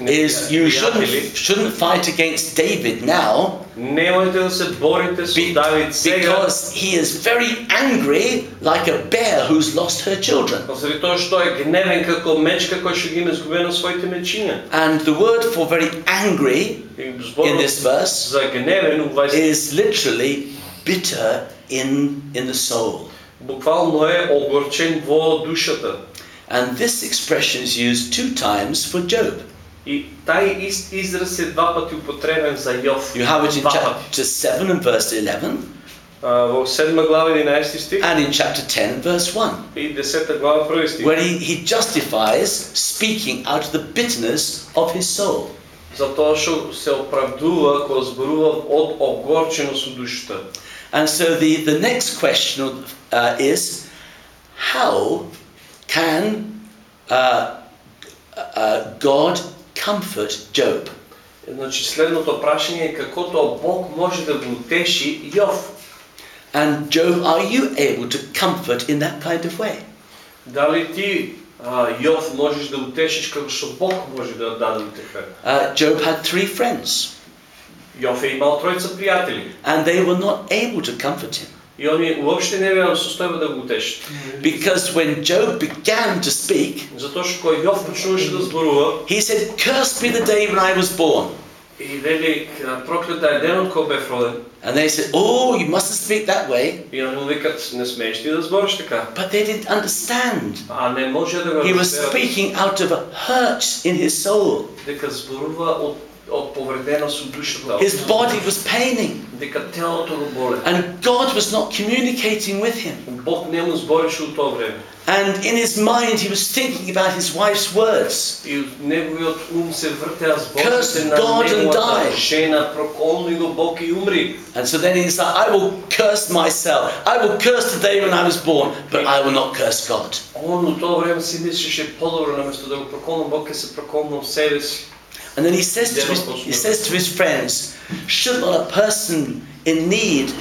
is you shouldn't, непријатели shouldn't fight against David now немојте да се борите со be- Давид сега because he is very angry like a bear who's lost her children. заради тоа што е гневен како мечка кој што ги има изгубено своите мечиња. And the word for very angry И in зборот this verse за гневен у 20 is literally bitter in, in the soul. буквално е огорчен во душата. And this expression is used two times for Job. И тај ист израз е два пати употребен за Јов. You have it in Два пати. chapter 7 and verse 11, А, во 7 глава 11 стих and in chapter 10 and verse 1, и 10 глава 1 стих. where he, he justifies speaking out of the bitterness of his soul. Затоа што се оправдува кога зборува од огорченост у душата. And so the, the next question uh, is how can uh, uh, God comfort Job? Значи следното прашање е како тоа Бог може да го утеши Јов. And Job, are you able to comfort in that kind of way? Дали ти а, Јов можеш да утешиш како што Бог може да даде утеха? Uh, Job had three friends, Јов е имал тројца пријатели and they were not able to comfort him. и они уопште не беа во состојба да го утешат. Because when Job began to speak, Затоа што кога Јов почнуваше да зборува he said, Cursed be the day when I was born. и вели проклета е денот кога бев роден. And they said, Oh, you mustn't speak that way. И они му викат не смееш ти да збориш така. But they didn't understand. А не може да го He was разберат speaking out of a hurt in his soul. дека зборува од his body was paining. And God was not communicating with him. And in his mind, he was thinking about his wife's words. Curse God and die. And so then he's like, I will curse myself. I will curse the day when I was born, but I will not curse God. And then he says, to his, he says to his friends, Should not a person in need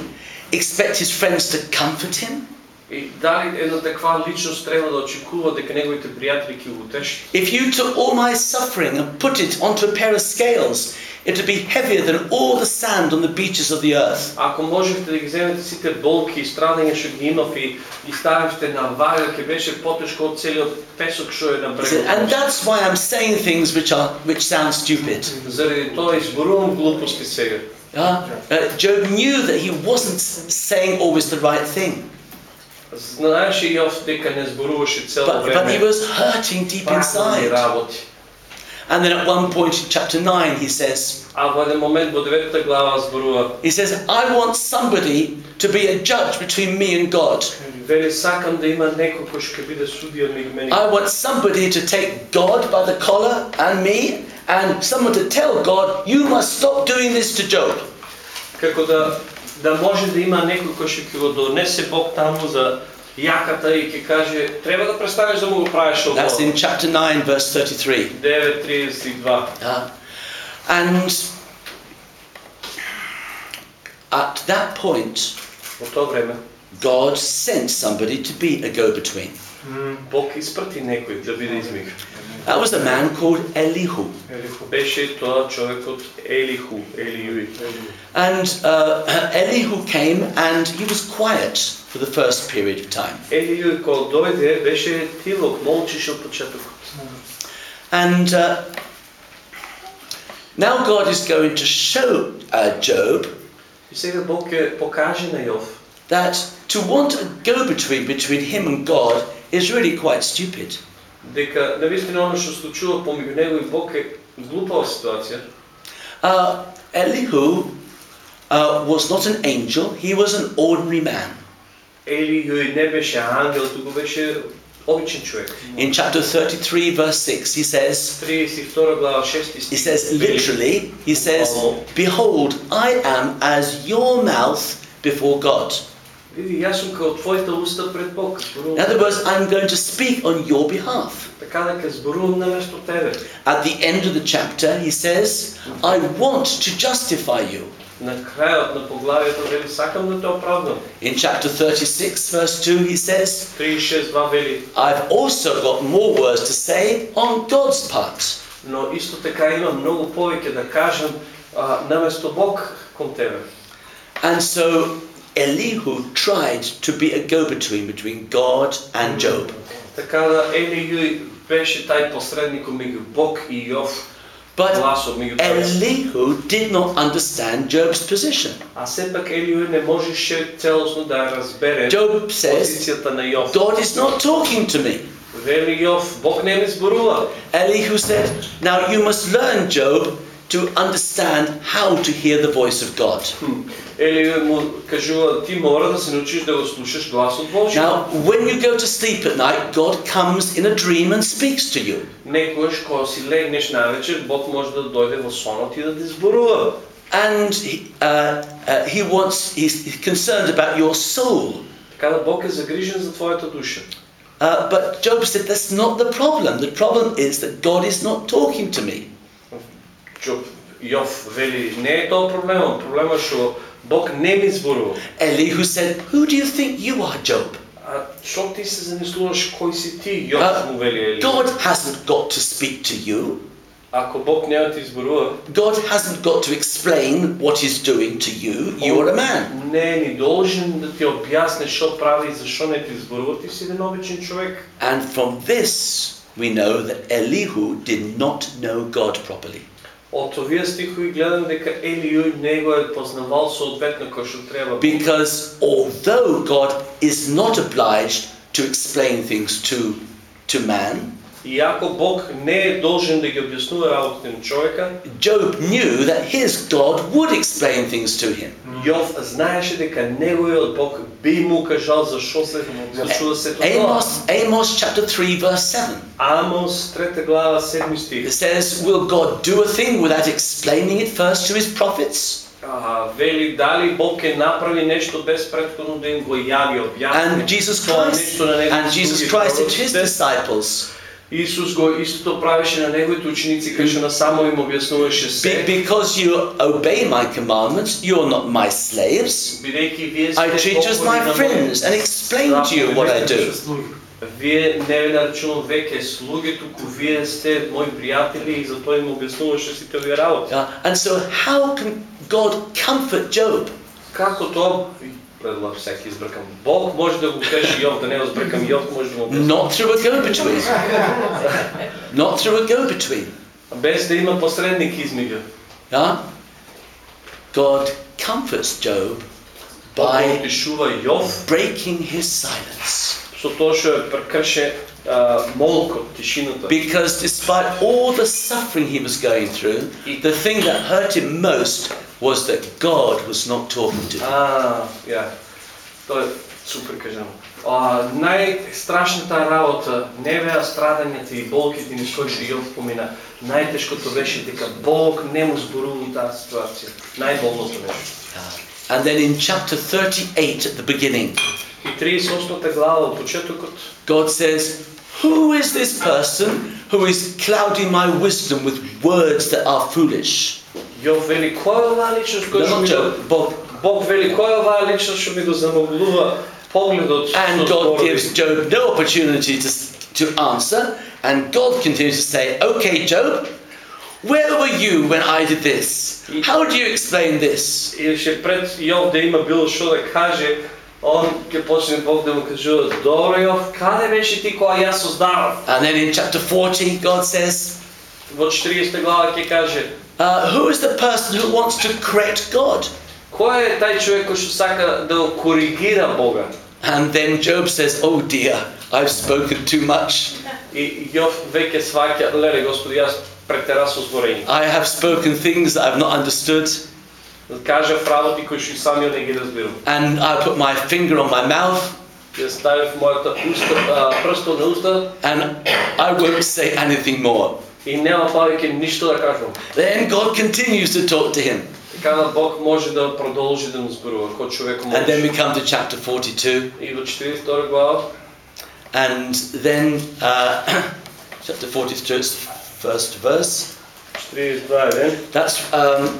expect his friends to comfort him? И дали една таква личност треба да очекува дека неговите пријатели ќе го утешат? If you took all my suffering and put it onto a pair of scales, it would be heavier than all the sand on the beaches of the earth. Ако можевте да ги земете сите болки и страдања што ги имав и ги ставивте на вага, ќе беше потешко од целиот песок што е на He said, And брегот. that's why I'm saying things which are which sound stupid. Заради тоа изборувам глупости сега. Uh, uh, Job knew that he wasn't saying always the right thing, Знаеше Јов дека не зборуваше цело but, but he време was hurting deep правилни inside. работи. And then at one point in chapter 9, he says, А во еден момент во деветата глава зборува he says, I want somebody to be a judge between me and God. Вели сакам да има некој кој што ќе биде судија меѓу мене. I want somebody to take God by the collar and me, and someone to tell God, you must stop doing this to Job. Како да да може да има некој кој што ќе го донесе Бог таму за јаката и ќе каже треба да престанеш да му го правиш That's in chapter 9, verse 33. 9:32. Uh, and at that point, Во тоа време God sent somebody to be a go between. Бог испрати некој да биде измиг. That was a man called Elihu. And uh, Elihu came and he was quiet for the first period of time. And uh, now God is going to show uh, Job that to want a go between between him and God is really quite stupid дека навистина оно што случува помеѓу него и Бог е глупава ситуација. Uh, Elihu uh, was not an angel, he was an ordinary man. Елијуи не беше ангел, туку беше обичен човек. In chapter 33, verse 6, he says, 32 глава 6 he says literally, he says, Behold, I am as your mouth before God. Види, јас сум као твоите уста пред Бог. In Зборувам other words, I'm going to speak on your behalf. така дека зборувам на место тебе. At the end of the chapter, he says, I want to justify you. На крајот на поглавието вели сакам да те оправдам. In chapter 36, verse 2, he says, 36:2 вели I've also got more words to say on God's part. но исто така имам многу повеќе да кажам а, наместо Бог кон тебе. And so Elihu tried to be a go between between God and Job. Така да Елијуи беше тај посредник меѓу Бог и Јов, But гласот меѓу тоа. Elihu did not understand Job's position. А сепак Елијуи не можеше целосно да ја разбере Job says, позицијата на Јов. God is not talking to me. Вели Јов, Бог не ми зборува. Elihu said, Now you must learn, Job, to understand how to hear the voice of God. Елијуи му кажува, ти мора да се научиш да го слушаш гласот Божи. Now, when you go to sleep at night, God comes in a dream and speaks to you. Некојаш кога си легнеш навечер, Бог може да дојде во сонот и да ти зборува. And he, uh, uh, he wants, he's he's concerned about your soul. Така да Бог е загрижен за твојата душа. Uh, but Job said, That's not the problem. The problem is that God is not talking to me. Джоб, Јов вели, не е тоа проблемот, проблемот што Бог не ми зборува. Elihu said, Who do you think you are, Job? А што ти се замислуваш кој си ти, Јов А, му вели Ели. God hasn't got to speak to you. Ако Бог нема ти зборува, God hasn't got to explain what he's doing to you. You are a man. не е ни должен да ти објасни што прави и зашо не ти зборува, ти си еден обичен човек. And from this, we know that Elihu did not know God properly. Од овие стихови гледам дека Елијуј не го е познавал соодветно кој што треба. Because although God is not obliged to explain things to, to man, Иако Бог не е должен да ги објаснува работите на човека, Job knew that his God would explain things to him. Јов знаеше дека неговиот Бог би му кажал зашо се случува сето тоа. Amos, Amos chapter 3, verse 7. Амос, трета глава, седми It стих. says, Will God do a thing without explaining it first to his prophets? А, вели дали Бог ќе направи нешто без претходно да им го јави, објасни. And Jesus тоа Christ, нешто на неговите and Jesus слуги, Christ said to his пророците. disciples, Исус го истото правеше на неговите ученици, кај што на само им објаснуваше Be- се. because you obey my commandments, you're not my slaves. Бидејќи вие I сте treat you as my покорни на friends and explain to you what I do. Вие не ви наречувам веќе слуги, туку вие сте мои пријатели и затоа им објаснуваше сите овие работи. Yeah, And so, how can God comfort Job? Како тоа предла всеки избркам. Бог може да го каже Јов, да не го збркам Јов, може да го објасни. Not through a go between. Not through a go between. Без да има посредник измеѓу. Yeah? God comforts Job Бог го by утешува Јов breaking his silence. со тоа што ја прекрше а, молкот, тишината. Because despite all the suffering he was going through, the thing that hurt him most was that God was not talking to him. А, ја. Тоа е супер кажано. А, најстрашната работа не беа страдањата и болките низ кои што Јов помина. Најтешкото беше дека Бог не му зборува таа ситуација. Најболното беше. And then in chapter 38 at the beginning, И 38 глава од почетокот God says, Who is this person who is clouding my wisdom with words that are foolish? Јов вели кој е оваа личност кој No, што not ми Job, го Bob. Бог вели кој е оваа личност што ми го замоглува погледот And што God зборови. gives Job no opportunity to, to answer. And God continues to say, Okay, Job, where were you when I did this? How do you explain this? И ще пред Јов да има било што да каже, он ќе почне Бог да му кажува, добро Јов, каде беше ти кога јас создавав? And then in chapter 40, God says, Во 40 глава ќе каже, uh, Who is the person who wants to correct God? кој е тај човек кој што сака да го коригира Бога? And then Job says, Oh dear, I've spoken too much. И Јов веќе сваќа, леле Господи, јас претерав со зборење. I have spoken things that I've not understood. Да кажав работи кои што и самиот не ги разбирам. And I put my finger on my mouth Ја ставив мојата уста, а, прсто на уста and I won't say anything more. и нема повеќе ништо да кажам. Then God continues to talk to him. Така да Бог може да продолжи да му зборува, кој човек And then we може. come to chapter 42. И во 42 глава And then, uh, chapter 42, it's the first verse. 42 ден. That's um,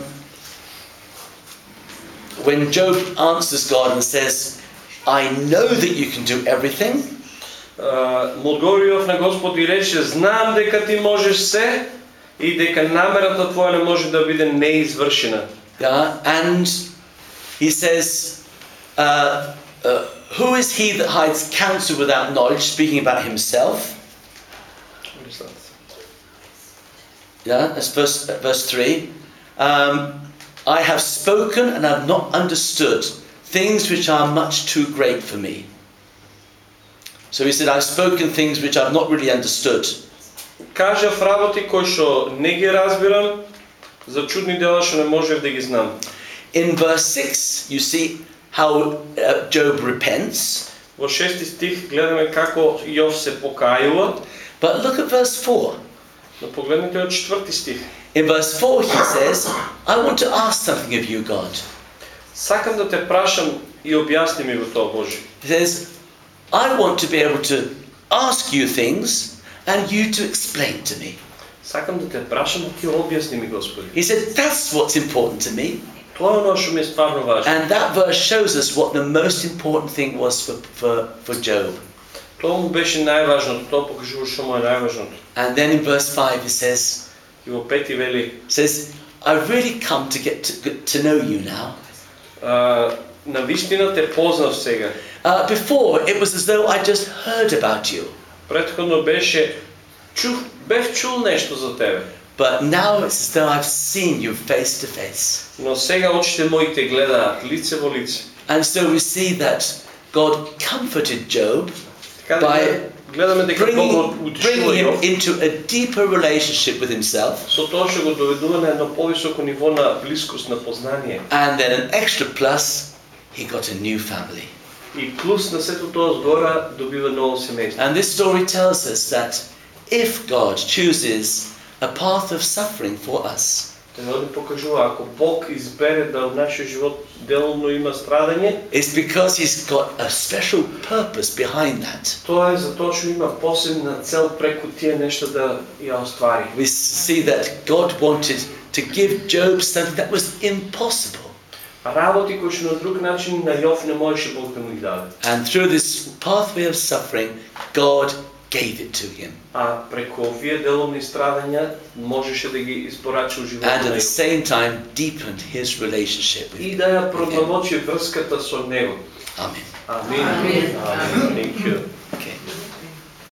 when Job answers God and says, I know that you can do everything. А, Му одговорив на Господ и рече, знам дека ти можеш се и дека намерата твоја не може да биде неизвршена. Yeah, and he says, uh, uh, Who is he that hides counsel without knowledge, speaking about himself? Yeah, that's verse, verse 3. Um, I have spoken and have not understood things which are much too great for me. So he said, I've spoken things which I've not really understood. Кажав работи кои што не ги разбирам, за чудни дела што не можев да ги знам. In verse 6, you see how uh, Job repents. Во шести стих гледаме како Јов се покајува, But look at verse 4. но погледнете од четврти стих. In verse 4, he says, I want to ask something of you, God. Сакам да те прашам и објасни ми го тоа Боже. He says, I want to be able to ask you things and you to explain to me. Сакам да те прашам, а ти објасни ми Господи. He said, That's what's important to me. Тоа е оно што ми е стварно важно. And that verse shows us what the most important thing was for, for, for Job. Тоа му беше најважното, тоа покажува што му е најважното. And then in verse 5, he says, И во пети вели, says I've really come to get to, get to know you now. а, на вистина те познав сега. Uh, before, it was as though I just heard about you. Претходно беше, чув, бев чул нешто за тебе. But now it's as though I've seen you face to face. Но сега очите мои те гледаат лице во лице. And so we see that God comforted Job Така да By глед- гледаме дека Бог bringing, го bringing утешува him Јов. into a deeper relationship with himself, Со тоа што го доведува на едно повисоко ниво на близкост, на познание. and then an extra plus, he got a new family. И плюс на сето тоа згора добива ново семејство. And this story tells us that if God chooses a path of suffering for us, Тој овде покажува, ако Бог избере да од нашиот живот делумно има страдање, it's because He's got a special purpose behind that. тоа е затоа што има посебна цел преку тие нешта да ја оствари. We see that God wanted to give Job something that was impossible. А работи кои што на друг начин на Јов не можеше Бог да му ги даде. And through this pathway of suffering, God gave it to him. А преку овие делумни страдања можеше да ги испорачи у животот And на at the Јов. same time, deepened his relationship with И him. да ја продолбочи врската со него. Amen. Амин. Амин. Амин. Thank you.